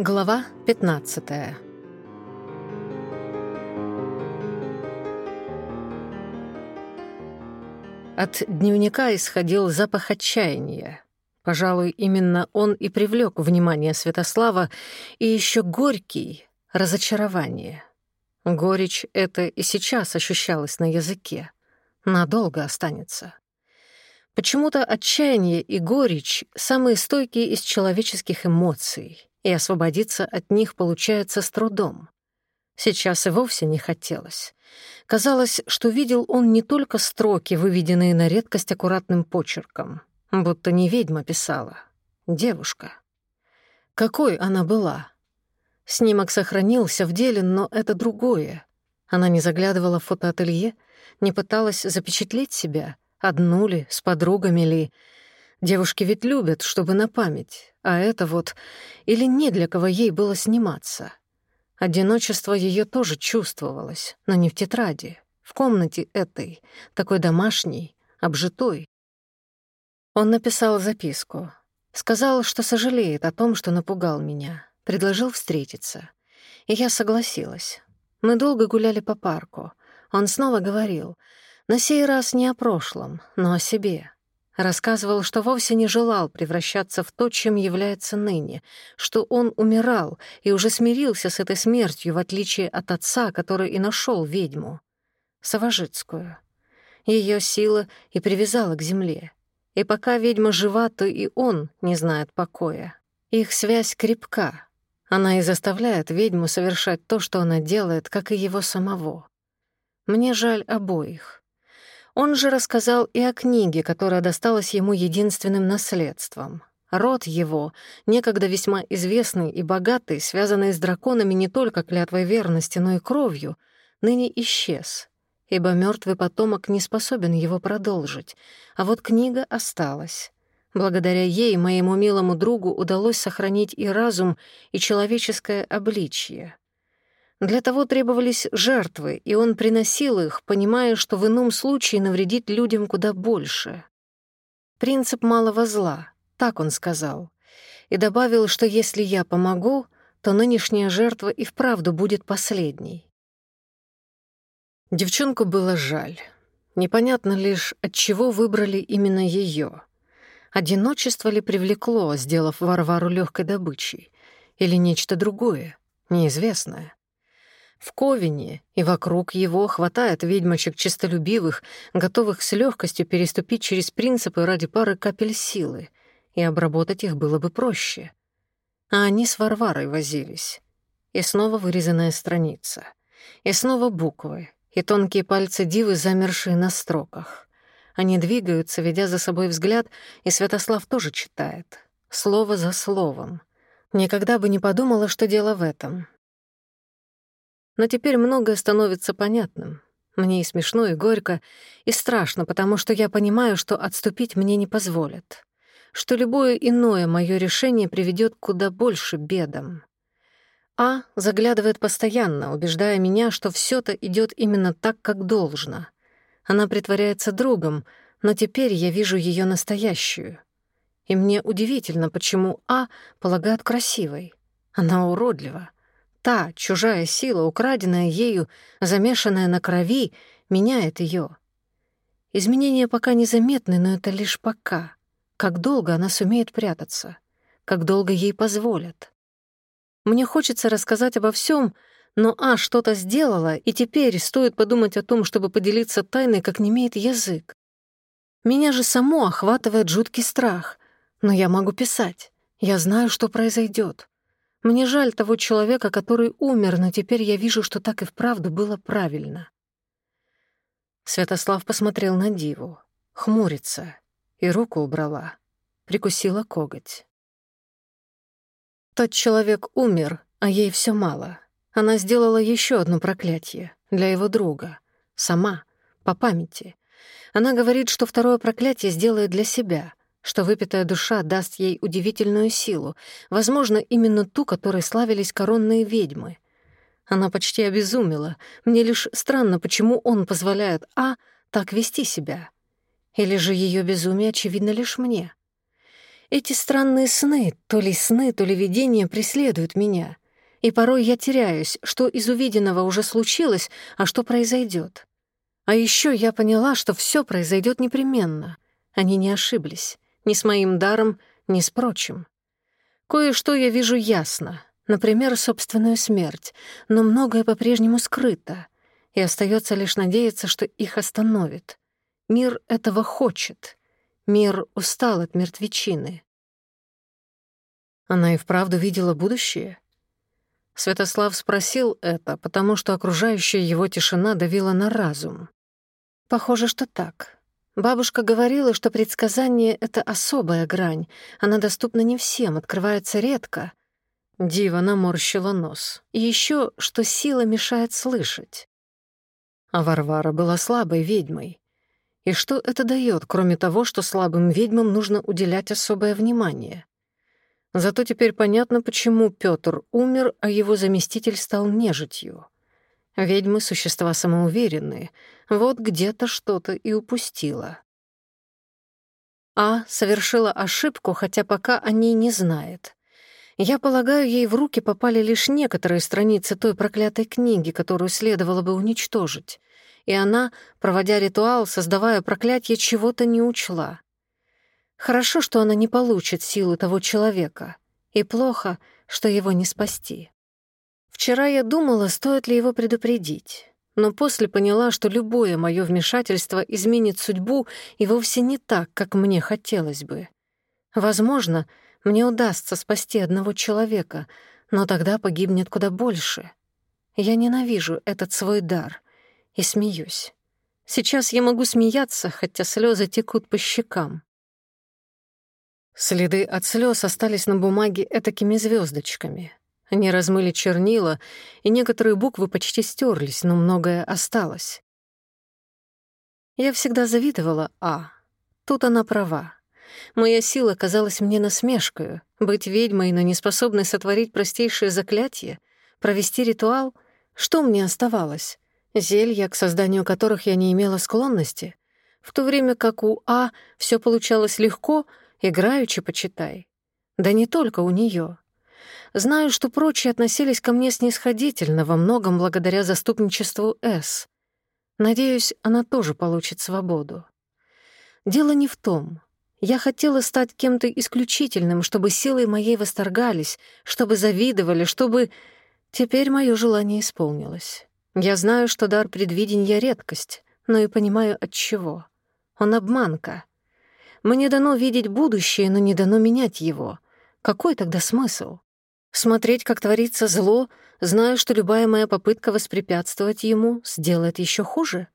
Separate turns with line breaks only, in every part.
Глава 15 От дневника исходил запах отчаяния. Пожалуй, именно он и привлек внимание Святослава, и еще горький — разочарование. Горечь это и сейчас ощущалась на языке. Надолго останется. Почему-то отчаяние и горечь — самые стойкие из человеческих эмоций, и освободиться от них получается с трудом. Сейчас и вовсе не хотелось. Казалось, что видел он не только строки, выведенные на редкость аккуратным почерком, будто не ведьма писала, девушка. Какой она была? Снимок сохранился в деле, но это другое. Она не заглядывала в фотоателье, не пыталась запечатлеть себя, одну ли, с подругами ли, Девушки ведь любят, чтобы на память, а это вот... Или не для кого ей было сниматься. Одиночество ее тоже чувствовалось, но не в тетради, в комнате этой, такой домашней, обжитой. Он написал записку. Сказал, что сожалеет о том, что напугал меня. Предложил встретиться. И я согласилась. Мы долго гуляли по парку. Он снова говорил, на сей раз не о прошлом, но о себе. рассказывал, что вовсе не желал превращаться в то, чем является ныне, что он умирал и уже смирился с этой смертью, в отличие от отца, который и нашел ведьму, Савожицкую. Ее сила и привязала к земле. И пока ведьма жива, то и он не знает покоя. Их связь крепка. Она и заставляет ведьму совершать то, что она делает, как и его самого. Мне жаль обоих. Он же рассказал и о книге, которая досталась ему единственным наследством. Род его, некогда весьма известный и богатый, связанный с драконами не только клятвой верности, но и кровью, ныне исчез, ибо мертвый потомок не способен его продолжить, а вот книга осталась. Благодаря ей моему милому другу удалось сохранить и разум, и человеческое обличье. Для того требовались жертвы, и он приносил их, понимая, что в ином случае навредит людям куда больше. «Принцип малого зла», — так он сказал, и добавил, что если я помогу, то нынешняя жертва и вправду будет последней. Девчонку было жаль. Непонятно лишь, от чего выбрали именно ее. Одиночество ли привлекло, сделав Варвару легкой добычей, или нечто другое, неизвестное. В Ковине и вокруг его хватает ведьмочек честолюбивых, готовых с легкостью переступить через принципы ради пары капель силы, и обработать их было бы проще. А они с Варварой возились. И снова вырезанная страница. И снова буквы, и тонкие пальцы дивы, замершие на строках. Они двигаются, ведя за собой взгляд, и Святослав тоже читает. Слово за словом. Никогда бы не подумала, что дело в этом. Но теперь многое становится понятным. Мне и смешно, и горько, и страшно, потому что я понимаю, что отступить мне не позволят, что любое иное мое решение приведет куда больше бедам. А заглядывает постоянно, убеждая меня, что все то идет именно так, как должно. Она притворяется другом, но теперь я вижу ее настоящую. И мне удивительно, почему А полагают красивой. Она уродлива та чужая сила, украденная ею, замешанная на крови, меняет ее. Изменения пока незаметны, но это лишь пока. Как долго она сумеет прятаться? Как долго ей позволят? Мне хочется рассказать обо всем, но А что-то сделала, и теперь стоит подумать о том, чтобы поделиться тайной, как не имеет язык. Меня же само охватывает жуткий страх, но я могу писать. Я знаю, что произойдет. Мне жаль того человека, который умер, но теперь я вижу, что так и вправду было правильно. Святослав посмотрел на Диву, хмурится, и руку убрала, прикусила коготь. Тот человек умер, а ей все мало. Она сделала еще одно проклятие для его друга. Сама, по памяти. Она говорит, что второе проклятие сделает для себя. что выпитая душа даст ей удивительную силу, возможно, именно ту, которой славились коронные ведьмы. Она почти обезумела. Мне лишь странно, почему он позволяет А так вести себя. Или же ее безумие очевидно лишь мне. Эти странные сны, то ли сны, то ли видения, преследуют меня. И порой я теряюсь, что из увиденного уже случилось, а что произойдет. А еще я поняла, что все произойдет непременно. Они не ошиблись. ни с моим даром, ни с прочим. Кое-что я вижу ясно, например, собственную смерть, но многое по-прежнему скрыто, и остается лишь надеяться, что их остановит. Мир этого хочет. Мир устал от мертвечины. Она и вправду видела будущее? Святослав спросил это, потому что окружающая его тишина давила на разум. Похоже, что так. Бабушка говорила, что предсказание — это особая грань. Она доступна не всем, открывается редко. Дива наморщила нос. И еще, что сила мешает слышать. А Варвара была слабой ведьмой. И что это дает, кроме того, что слабым ведьмам нужно уделять особое внимание? Зато теперь понятно, почему Пётр умер, а его заместитель стал нежитью. Ведьмы существа самоуверенные. Вот где-то что-то и упустила. А совершила ошибку, хотя пока о ней не знает. Я полагаю, ей в руки попали лишь некоторые страницы той проклятой книги, которую следовало бы уничтожить. И она, проводя ритуал, создавая проклятие, чего-то не учла. Хорошо, что она не получит силу того человека, и плохо, что его не спасти. Вчера я думала, стоит ли его предупредить, но после поняла, что любое мое вмешательство изменит судьбу и вовсе не так, как мне хотелось бы. Возможно, мне удастся спасти одного человека, но тогда погибнет куда больше. Я ненавижу этот свой дар и смеюсь. Сейчас я могу смеяться, хотя слезы текут по щекам. Следы от слез остались на бумаге этакими звездочками. Они размыли чернила, и некоторые буквы почти стерлись, но многое осталось. Я всегда завидовала А. Тут она права. Моя сила казалась мне насмешкою. Быть ведьмой, но не способной сотворить простейшее заклятие, провести ритуал — что мне оставалось? Зелья, к созданию которых я не имела склонности. В то время как у А все получалось легко, играючи, почитай. Да не только у нее. Знаю, что прочие относились ко мне снисходительно, во многом благодаря заступничеству С. Надеюсь, она тоже получит свободу. Дело не в том. Я хотела стать кем-то исключительным, чтобы силой моей восторгались, чтобы завидовали, чтобы... Теперь мое желание исполнилось. Я знаю, что дар предвидения — редкость, но и понимаю, от чего. Он обманка. Мне дано видеть будущее, но не дано менять его. Какой тогда смысл? Смотреть, как творится зло, зная, что любая моя попытка воспрепятствовать ему сделает еще хуже.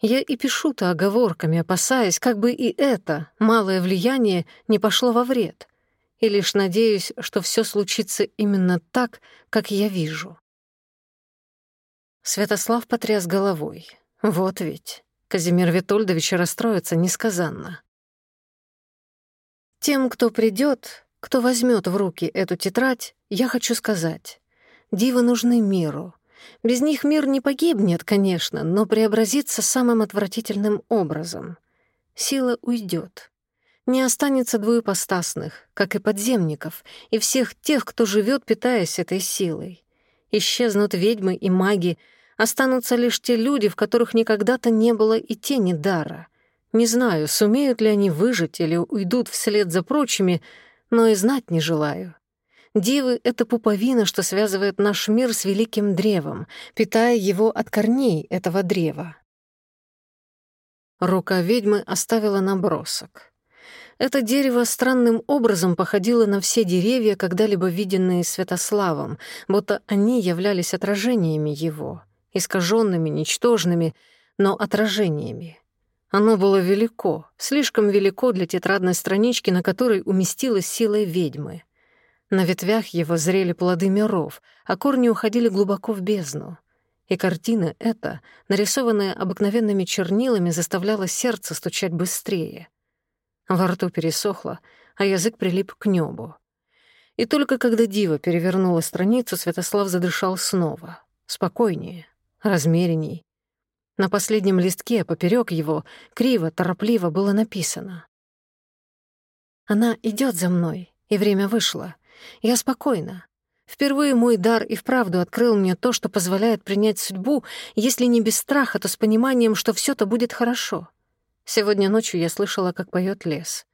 Я и пишу-то оговорками, опасаясь, как бы и это малое влияние не пошло во вред. И лишь надеюсь, что все случится именно так, как я вижу. Святослав потряс головой. Вот ведь. Казимир Витольдович расстроится несказанно. Тем, кто придет, кто возьмет в руки эту тетрадь, я хочу сказать. Дивы нужны миру. Без них мир не погибнет, конечно, но преобразится самым отвратительным образом. Сила уйдет. Не останется двуепостасных, как и подземников, и всех тех, кто живет, питаясь этой силой. Исчезнут ведьмы и маги, останутся лишь те люди, в которых никогда-то не было и тени дара. Не знаю, сумеют ли они выжить или уйдут вслед за прочими, но и знать не желаю. Дивы — это пуповина, что связывает наш мир с великим древом, питая его от корней этого древа. Рука ведьмы оставила набросок. Это дерево странным образом походило на все деревья, когда-либо виденные Святославом, будто они являлись отражениями его, искаженными, ничтожными, но отражениями. Оно было велико, слишком велико для тетрадной странички, на которой уместилась сила ведьмы. На ветвях его зрели плоды миров, а корни уходили глубоко в бездну. И картина эта, нарисованная обыкновенными чернилами, заставляла сердце стучать быстрее. Во рту пересохло, а язык прилип к небу. И только когда дива перевернула страницу, Святослав задышал снова, спокойнее, размеренней, на последнем листке, поперек его, криво, торопливо было написано. Она идет за мной, и время вышло. Я спокойна. Впервые мой дар и вправду открыл мне то, что позволяет принять судьбу, если не без страха, то с пониманием, что все то будет хорошо. Сегодня ночью я слышала, как поет лес.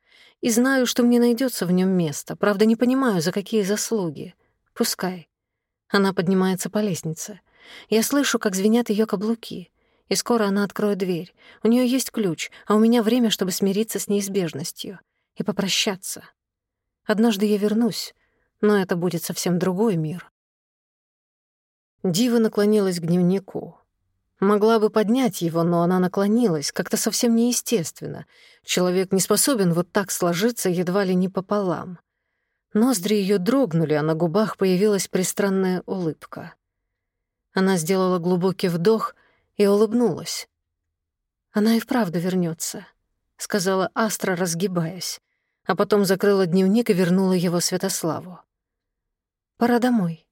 И знаю, что мне найдется в нем место. Правда, не понимаю, за какие заслуги. Пускай. Она поднимается по лестнице. Я слышу, как звенят ее каблуки. И скоро она откроет дверь. У нее есть ключ, а у меня время, чтобы смириться с неизбежностью и попрощаться. Однажды я вернусь, но это будет совсем другой мир. Дива наклонилась к дневнику. Могла бы поднять его, но она наклонилась, как-то совсем неестественно. Человек не способен вот так сложиться едва ли не пополам. Ноздри ее дрогнули, а на губах появилась пристранная улыбка. Она сделала глубокий вдох и улыбнулась. «Она и вправду вернется, сказала Астра, разгибаясь, а потом закрыла дневник и вернула его Святославу. «Пора домой».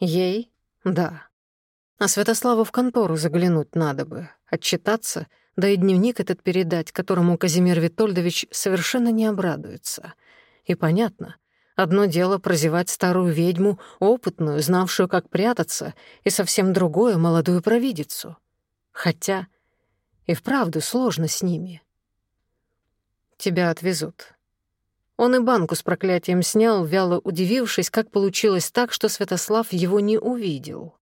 «Ей? Да. А Святославу в контору заглянуть надо бы, отчитаться, да и дневник этот передать, которому Казимир Витольдович совершенно не обрадуется. И понятно, Одно дело прозевать старую ведьму, опытную, знавшую, как прятаться, и совсем другое — молодую провидицу. Хотя и вправду сложно с ними. Тебя отвезут. Он и банку с проклятием снял, вяло удивившись, как получилось так, что Святослав его не увидел.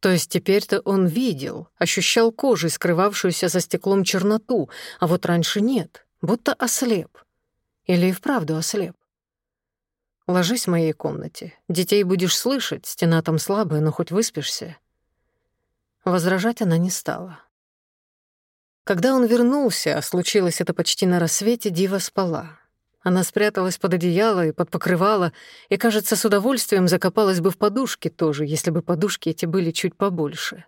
То есть теперь-то он видел, ощущал кожей скрывавшуюся за стеклом черноту, а вот раньше нет, будто ослеп. Или и вправду ослеп. Ложись в моей комнате. Детей будешь слышать, стена там слабая, но хоть выспишься». Возражать она не стала. Когда он вернулся, а случилось это почти на рассвете, Дива спала. Она спряталась под одеяло и под покрывало, и, кажется, с удовольствием закопалась бы в подушке тоже, если бы подушки эти были чуть побольше.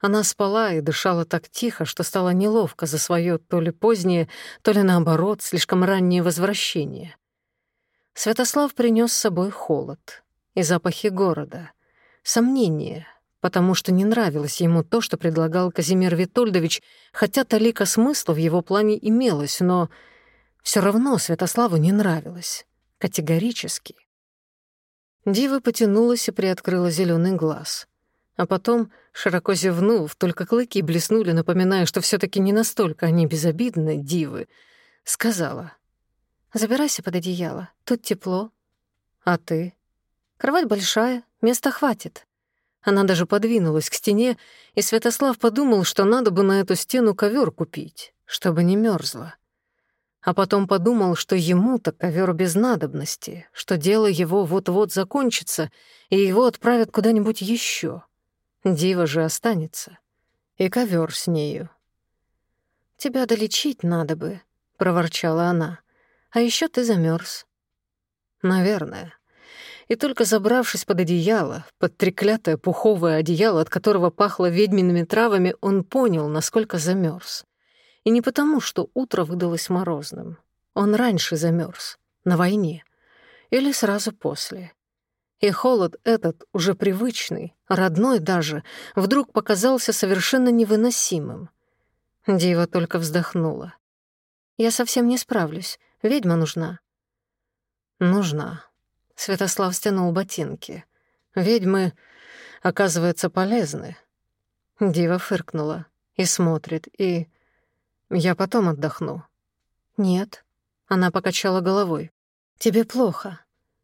Она спала и дышала так тихо, что стало неловко за свое то ли позднее, то ли наоборот, слишком раннее возвращение. Святослав принес с собой холод и запахи города, сомнения, потому что не нравилось ему то, что предлагал Казимир Витольдович, хотя толика смысла в его плане имелось, но все равно Святославу не нравилось. Категорически. Дива потянулась и приоткрыла зеленый глаз. А потом, широко зевнув, только клыки блеснули, напоминая, что все таки не настолько они безобидны, дивы, сказала — Забирайся под одеяло. Тут тепло. А ты? Кровать большая, места хватит. Она даже подвинулась к стене, и Святослав подумал, что надо бы на эту стену ковер купить, чтобы не мерзла. А потом подумал, что ему-то ковер без надобности, что дело его вот-вот закончится, и его отправят куда-нибудь еще. Дива же останется. И ковер с нею. «Тебя долечить надо бы», — проворчала она. А еще ты замерз. Наверное. И только забравшись под одеяло, под треклятое пуховое одеяло, от которого пахло ведьмиными травами, он понял, насколько замерз. И не потому, что утро выдалось морозным. Он раньше замерз на войне. Или сразу после. И холод этот, уже привычный, родной даже, вдруг показался совершенно невыносимым. Дива только вздохнула. «Я совсем не справлюсь. Ведьма нужна». «Нужна». Святослав стянул ботинки. «Ведьмы, оказывается, полезны». Дива фыркнула и смотрит, и я потом отдохну». «Нет». Она покачала головой. «Тебе плохо.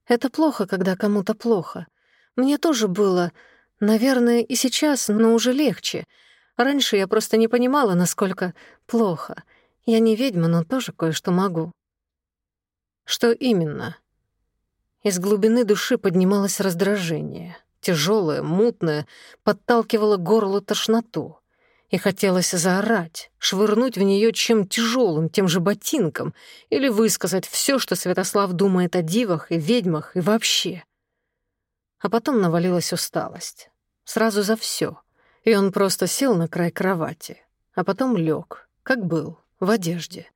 Это плохо, когда кому-то плохо. Мне тоже было, наверное, и сейчас, но уже легче. Раньше я просто не понимала, насколько плохо. Я не ведьма, но тоже кое-что могу». «Что именно?» Из глубины души поднималось раздражение. Тяжелое, мутное, подталкивало горло тошноту и хотелось заорать, швырнуть в нее чем тяжелым, тем же ботинком, или высказать все, что Святослав думает о дивах и ведьмах и вообще. А потом навалилась усталость. Сразу за все. И он просто сел на край кровати, а потом лег, как был, в одежде.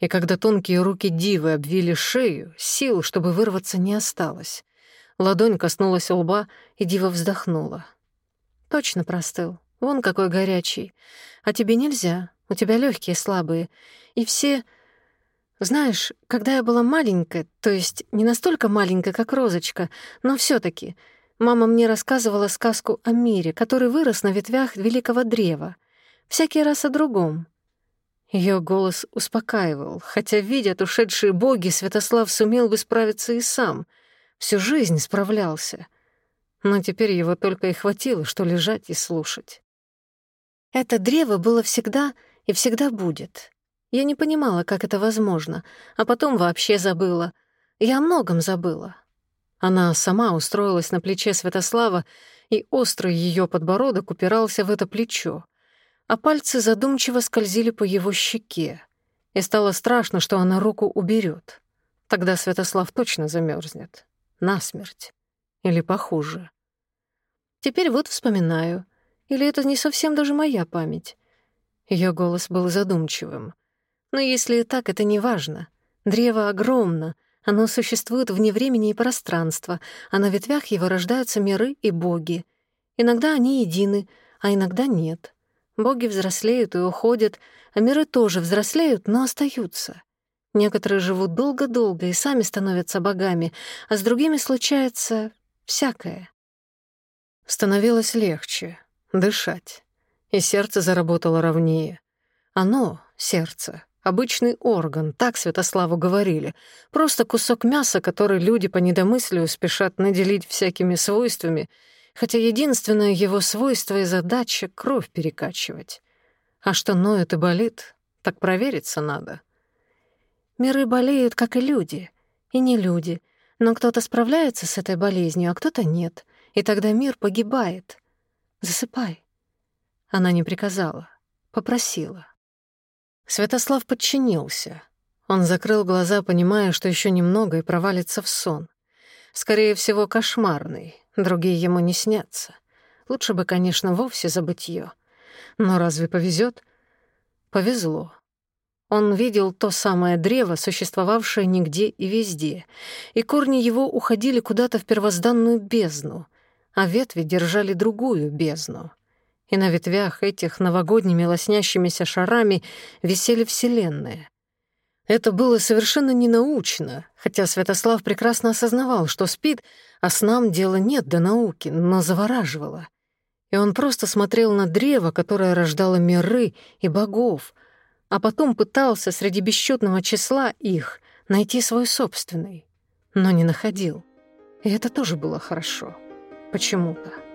и когда тонкие руки дивы обвили шею, сил, чтобы вырваться, не осталось. Ладонь коснулась лба, и дива вздохнула. «Точно простыл. Вон какой горячий. А тебе нельзя. У тебя легкие слабые. И все... Знаешь, когда я была маленькая, то есть не настолько маленькая, как розочка, но все таки мама мне рассказывала сказку о мире, который вырос на ветвях великого древа. Всякий раз о другом. Ее голос успокаивал, хотя, видя ушедшие боги, Святослав сумел бы справиться и сам. Всю жизнь справлялся. Но теперь его только и хватило, что лежать и слушать. Это древо было всегда и всегда будет. Я не понимала, как это возможно, а потом вообще забыла. Я о многом забыла. Она сама устроилась на плече Святослава, и острый ее подбородок упирался в это плечо — а пальцы задумчиво скользили по его щеке. И стало страшно, что она руку уберет. Тогда Святослав точно замерзнет. Насмерть. Или похуже. Теперь вот вспоминаю. Или это не совсем даже моя память? Ее голос был задумчивым. Но если и так, это не важно. Древо огромно, оно существует вне времени и пространства, а на ветвях его рождаются миры и боги. Иногда они едины, а иногда нет. Боги взрослеют и уходят, а миры тоже взрослеют, но остаются. Некоторые живут долго-долго и сами становятся богами, а с другими случается всякое. Становилось легче дышать, и сердце заработало ровнее. Оно, сердце, обычный орган, так Святославу говорили, просто кусок мяса, который люди по недомыслию спешат наделить всякими свойствами — хотя единственное его свойство и задача — кровь перекачивать. А что ноет и болит, так провериться надо. Миры болеют, как и люди, и не люди, но кто-то справляется с этой болезнью, а кто-то нет, и тогда мир погибает. Засыпай. Она не приказала, попросила. Святослав подчинился. Он закрыл глаза, понимая, что еще немного и провалится в сон. Скорее всего, кошмарный, другие ему не снятся. Лучше бы, конечно, вовсе забытье. Но разве повезет? Повезло. Он видел то самое древо, существовавшее нигде и везде, и корни его уходили куда-то в первозданную бездну, а ветви держали другую бездну и на ветвях этих новогодними лоснящимися шарами висели вселенные. Это было совершенно не научно, хотя Святослав прекрасно осознавал, что спит, а с снам дела нет до науки, но завораживало. И он просто смотрел на древо, которое рождало миры и богов, а потом пытался среди бесчетного числа их найти свой собственный, но не находил. И это тоже было хорошо. Почему-то.